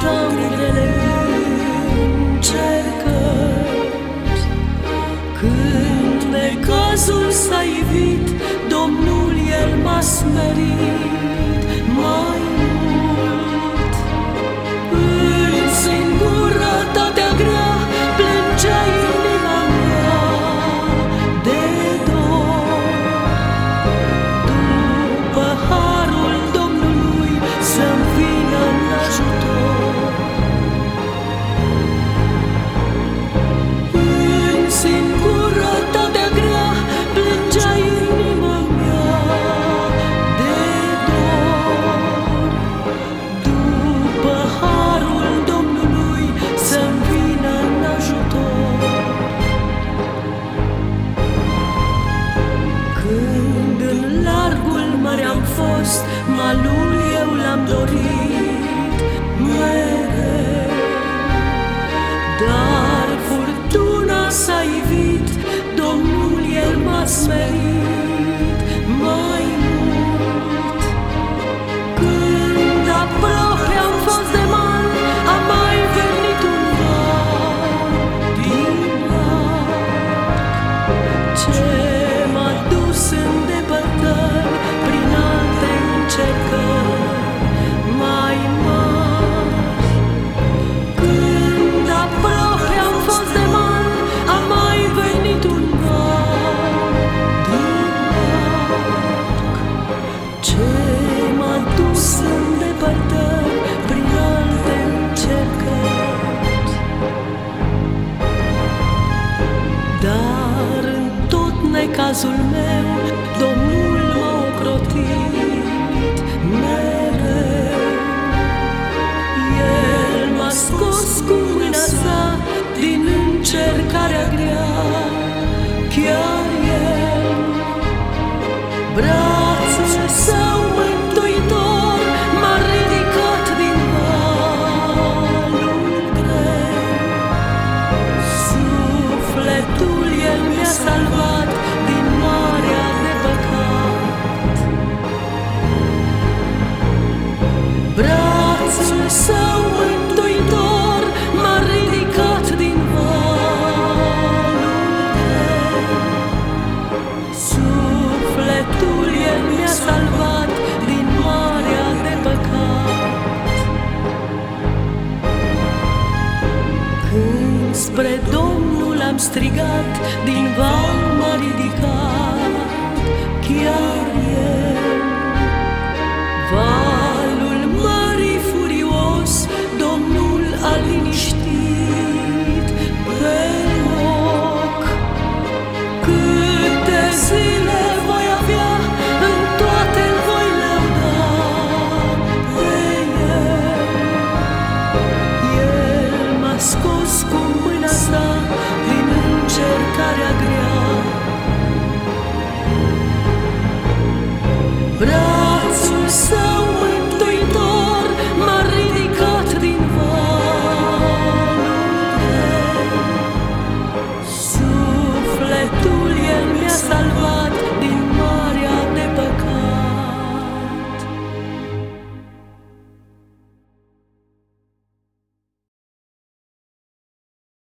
temps mille mare am fost, malul eu l-am dorit. depărtări. Dar în tot necazul meu, Domnul m-a ocrotit mereu. El m-a scos cu mâna sa din încercarea grea, chiar el. Bravo! am strigat, din val m-a ridicat chiar el. Val Bro.